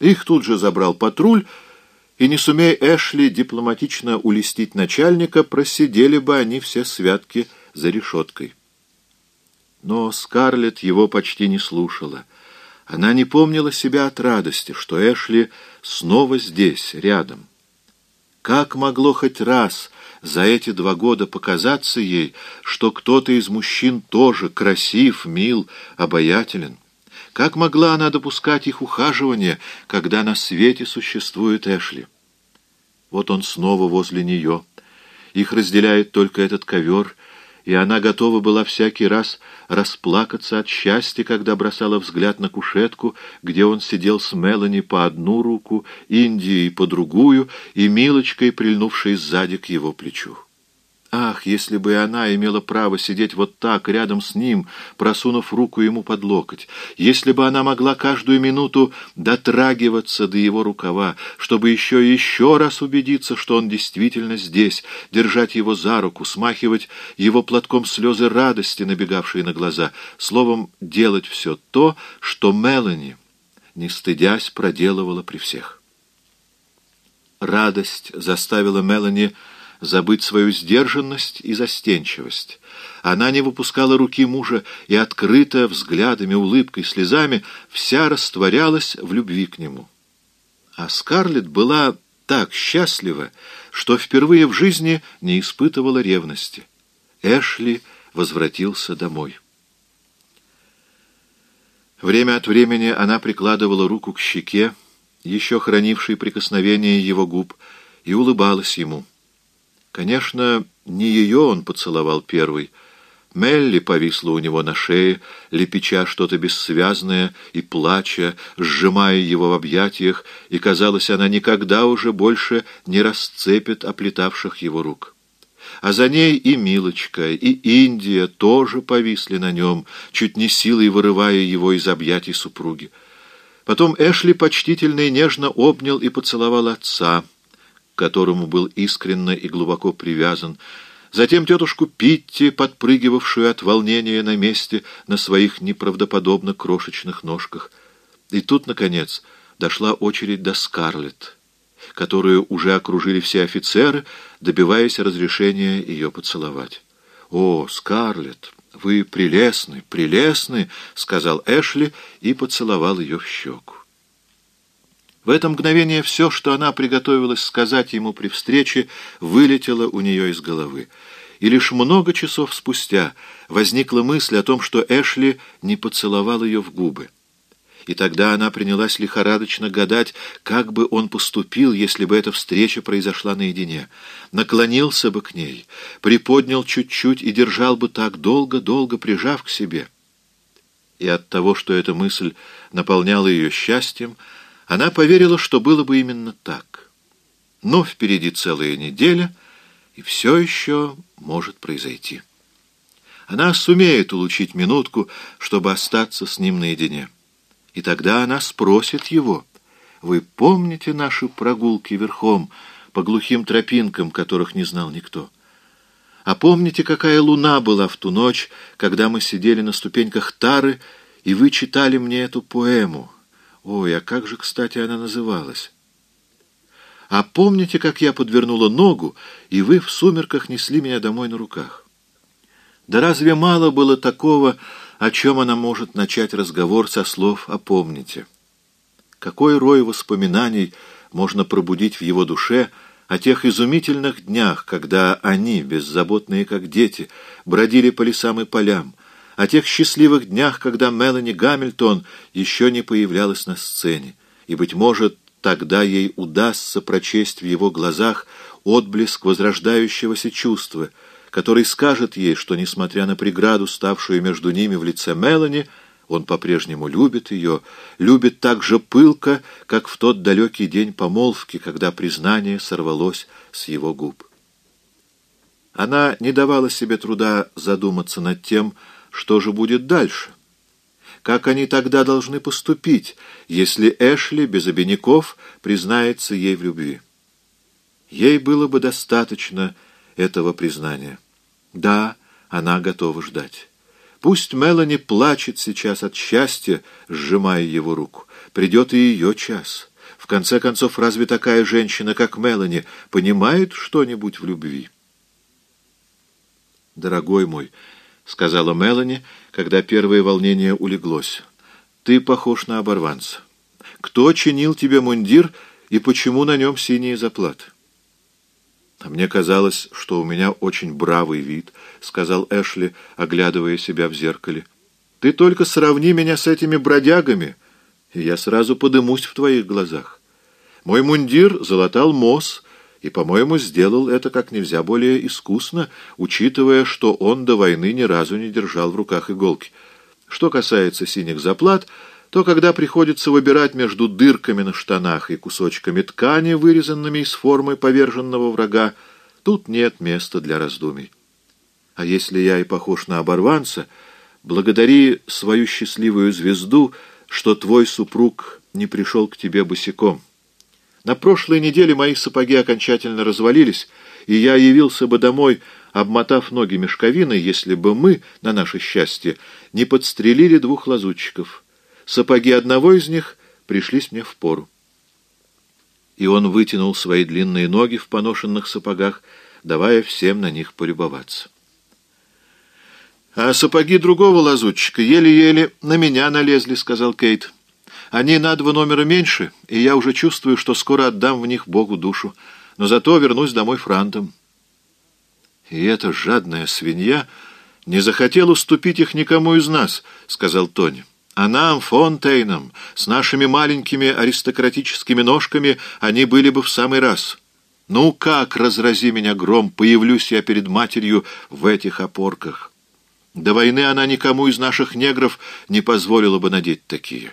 Их тут же забрал патруль, и не сумей Эшли дипломатично улестить начальника, просидели бы они все святки за решеткой. Но Скарлетт его почти не слушала. Она не помнила себя от радости, что Эшли снова здесь, рядом. Как могло хоть раз за эти два года показаться ей, что кто-то из мужчин тоже красив, мил, обаятелен? Как могла она допускать их ухаживание, когда на свете существует Эшли? Вот он снова возле нее. Их разделяет только этот ковер, и она готова была всякий раз расплакаться от счастья, когда бросала взгляд на кушетку, где он сидел с Мелани по одну руку, Индией по другую и Милочкой, прильнувшей сзади к его плечу. Ах, если бы она имела право сидеть вот так, рядом с ним, просунув руку ему под локоть, если бы она могла каждую минуту дотрагиваться до его рукава, чтобы еще и еще раз убедиться, что он действительно здесь, держать его за руку, смахивать его платком слезы радости, набегавшие на глаза, словом, делать все то, что Мелани, не стыдясь, проделывала при всех. Радость заставила Мелани забыть свою сдержанность и застенчивость. Она не выпускала руки мужа и открыто, взглядами, улыбкой, слезами, вся растворялась в любви к нему. А Скарлетт была так счастлива, что впервые в жизни не испытывала ревности. Эшли возвратился домой. Время от времени она прикладывала руку к щеке, еще хранившей прикосновение его губ, и улыбалась ему. Конечно, не ее он поцеловал первый. Мелли повисла у него на шее, лепеча что-то бессвязное и плача, сжимая его в объятиях, и, казалось, она никогда уже больше не расцепит оплетавших его рук. А за ней и Милочка, и Индия тоже повисли на нем, чуть не силой вырывая его из объятий супруги. Потом Эшли почтительно и нежно обнял и поцеловал отца — которому был искренно и глубоко привязан, затем тетушку Питти, подпрыгивавшую от волнения на месте на своих неправдоподобно крошечных ножках. И тут, наконец, дошла очередь до Скарлетт, которую уже окружили все офицеры, добиваясь разрешения ее поцеловать. «О, Скарлетт, вы прелестны, прелестны!» — сказал Эшли и поцеловал ее в щеку. В это мгновение все, что она приготовилась сказать ему при встрече, вылетело у нее из головы. И лишь много часов спустя возникла мысль о том, что Эшли не поцеловал ее в губы. И тогда она принялась лихорадочно гадать, как бы он поступил, если бы эта встреча произошла наедине. Наклонился бы к ней, приподнял чуть-чуть и держал бы так долго-долго, прижав к себе. И от того, что эта мысль наполняла ее счастьем, она поверила, что было бы именно так. Но впереди целая неделя, и все еще может произойти. Она сумеет улучить минутку, чтобы остаться с ним наедине. И тогда она спросит его, «Вы помните наши прогулки верхом по глухим тропинкам, которых не знал никто? А помните, какая луна была в ту ночь, когда мы сидели на ступеньках Тары, и вы читали мне эту поэму?» Ой, а как же, кстати, она называлась? А помните, как я подвернула ногу, и вы в сумерках несли меня домой на руках? Да разве мало было такого, о чем она может начать разговор со слов «а помните»? Какой рой воспоминаний можно пробудить в его душе о тех изумительных днях, когда они, беззаботные как дети, бродили по лесам и полям, о тех счастливых днях, когда Мелани Гамильтон еще не появлялась на сцене, и, быть может, тогда ей удастся прочесть в его глазах отблеск возрождающегося чувства, который скажет ей, что, несмотря на преграду, ставшую между ними в лице Мелани, он по-прежнему любит ее, любит так же пылко, как в тот далекий день помолвки, когда признание сорвалось с его губ. Она не давала себе труда задуматься над тем, что же будет дальше? Как они тогда должны поступить, если Эшли без обиняков признается ей в любви? Ей было бы достаточно этого признания. Да, она готова ждать. Пусть Мелани плачет сейчас от счастья, сжимая его руку. Придет и ее час. В конце концов, разве такая женщина, как Мелани, понимает что-нибудь в любви? «Дорогой мой», — сказала Мелани, когда первое волнение улеглось, — «ты похож на оборванца. Кто чинил тебе мундир и почему на нем синие заплаты?» «А мне казалось, что у меня очень бравый вид», — сказал Эшли, оглядывая себя в зеркале. «Ты только сравни меня с этими бродягами, и я сразу подымусь в твоих глазах. Мой мундир залатал Мосс, и, по-моему, сделал это как нельзя более искусно, учитывая, что он до войны ни разу не держал в руках иголки. Что касается синих заплат, то когда приходится выбирать между дырками на штанах и кусочками ткани, вырезанными из формы поверженного врага, тут нет места для раздумий. А если я и похож на оборванца, благодари свою счастливую звезду, что твой супруг не пришел к тебе босиком. На прошлой неделе мои сапоги окончательно развалились, и я явился бы домой, обмотав ноги мешковиной, если бы мы, на наше счастье, не подстрелили двух лазутчиков. Сапоги одного из них пришлись мне в пору. И он вытянул свои длинные ноги в поношенных сапогах, давая всем на них полюбоваться. «А сапоги другого лазутчика еле-еле на меня налезли», — сказал Кейт. Они на два номера меньше, и я уже чувствую, что скоро отдам в них Богу душу, но зато вернусь домой франтом. И эта жадная свинья не захотела уступить их никому из нас, — сказал Тони. А нам, Фонтейнам, с нашими маленькими аристократическими ножками, они были бы в самый раз. Ну как, разрази меня гром, появлюсь я перед матерью в этих опорках. До войны она никому из наших негров не позволила бы надеть такие.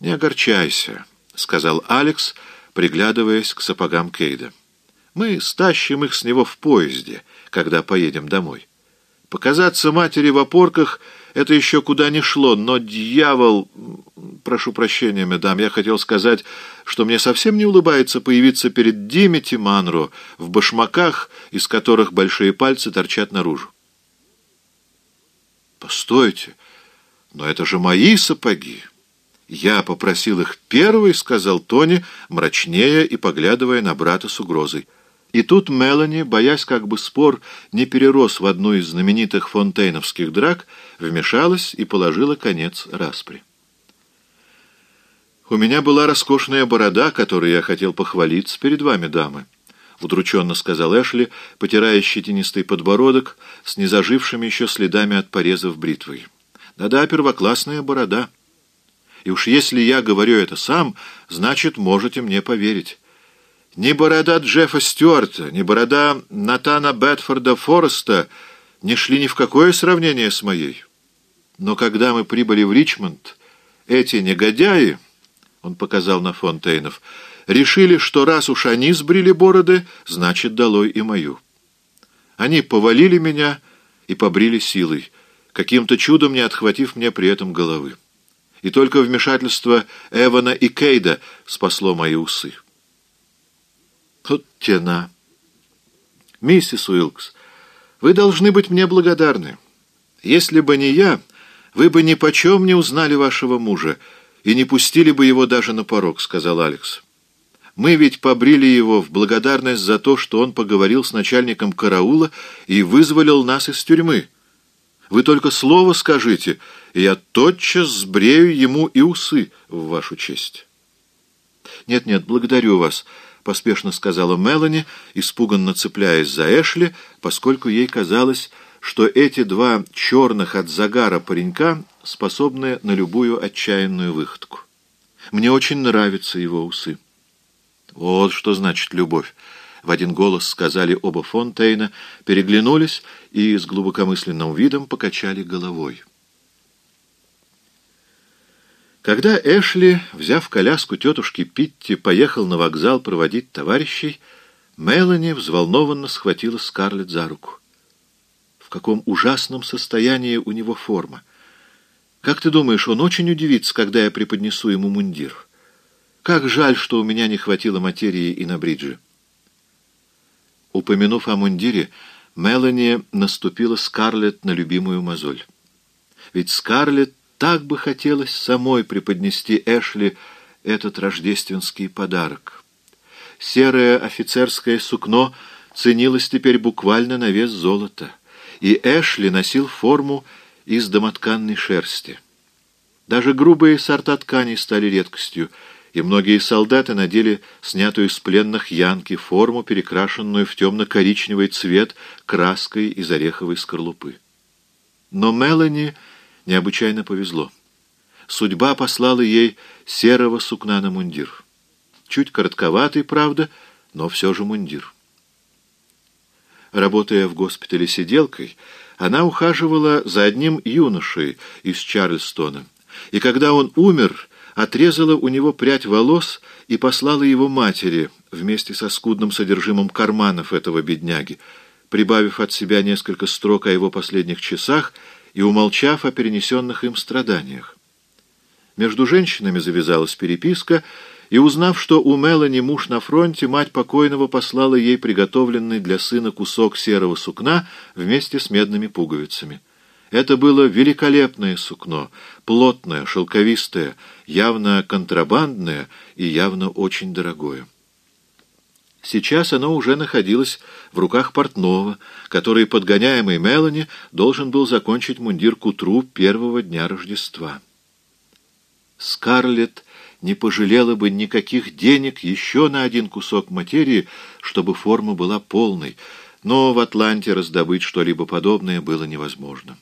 «Не огорчайся», — сказал Алекс, приглядываясь к сапогам Кейда. «Мы стащим их с него в поезде, когда поедем домой. Показаться матери в опорках — это еще куда ни шло, но дьявол... Прошу прощения, медам, я хотел сказать, что мне совсем не улыбается появиться перед Димити Манро в башмаках, из которых большие пальцы торчат наружу». «Постойте, но это же мои сапоги!» «Я попросил их первый», — сказал Тони, мрачнее и поглядывая на брата с угрозой. И тут Мелани, боясь, как бы спор не перерос в одну из знаменитых фонтейновских драк, вмешалась и положила конец распри. «У меня была роскошная борода, которой я хотел похвалиться перед вами, дамы», — удрученно сказал Эшли, потирая щетинистый подбородок с незажившими еще следами от порезов бритвой. «Да-да, первоклассная борода». И уж если я говорю это сам, значит, можете мне поверить. Ни борода Джеффа Стюарта, ни борода Натана Бетфорда Фореста не шли ни в какое сравнение с моей. Но когда мы прибыли в Ричмонд, эти негодяи, он показал на Фонтейнов, решили, что раз уж они сбрили бороды, значит, долой и мою. Они повалили меня и побрили силой, каким-то чудом не отхватив мне при этом головы и только вмешательство Эвана и Кейда спасло мои усы. Вот тена. Миссис Уилкс, вы должны быть мне благодарны. Если бы не я, вы бы ни почем не узнали вашего мужа и не пустили бы его даже на порог, сказал Алекс. Мы ведь побрили его в благодарность за то, что он поговорил с начальником караула и вызволил нас из тюрьмы. Вы только слово скажите, и я тотчас сбрею ему и усы в вашу честь. «Нет-нет, благодарю вас», — поспешно сказала Мелани, испуганно цепляясь за Эшли, поскольку ей казалось, что эти два черных от загара паренька способны на любую отчаянную выходку. Мне очень нравятся его усы. Вот что значит любовь в один голос сказали оба Фонтейна, переглянулись и с глубокомысленным видом покачали головой. Когда Эшли, взяв коляску тетушки Питти, поехал на вокзал проводить товарищей, Мелани взволнованно схватила Скарлетт за руку. В каком ужасном состоянии у него форма. Как ты думаешь, он очень удивится, когда я преподнесу ему мундир? Как жаль, что у меня не хватило материи и на бриджи. Упомянув о мундире, Мелани наступила Скарлетт на любимую мозоль. Ведь Скарлетт так бы хотелось самой преподнести Эшли этот рождественский подарок. Серое офицерское сукно ценилось теперь буквально на вес золота, и Эшли носил форму из домотканной шерсти. Даже грубые сорта тканей стали редкостью, и многие солдаты надели снятую с пленных янки форму, перекрашенную в темно-коричневый цвет краской из ореховой скорлупы. Но Мелани необычайно повезло. Судьба послала ей серого сукна на мундир. Чуть коротковатый, правда, но все же мундир. Работая в госпитале сиделкой, она ухаживала за одним юношей из Чарльстона, и когда он умер, отрезала у него прядь волос и послала его матери вместе со скудным содержимым карманов этого бедняги, прибавив от себя несколько строк о его последних часах и умолчав о перенесенных им страданиях. Между женщинами завязалась переписка, и, узнав, что у Мелани муж на фронте, мать покойного послала ей приготовленный для сына кусок серого сукна вместе с медными пуговицами. Это было великолепное сукно, плотное, шелковистое, явно контрабандное и явно очень дорогое. Сейчас оно уже находилось в руках портного, который, подгоняемый Мелани, должен был закончить мундир к утру первого дня Рождества. Скарлетт не пожалела бы никаких денег еще на один кусок материи, чтобы форма была полной, но в Атланте раздобыть что-либо подобное было невозможно.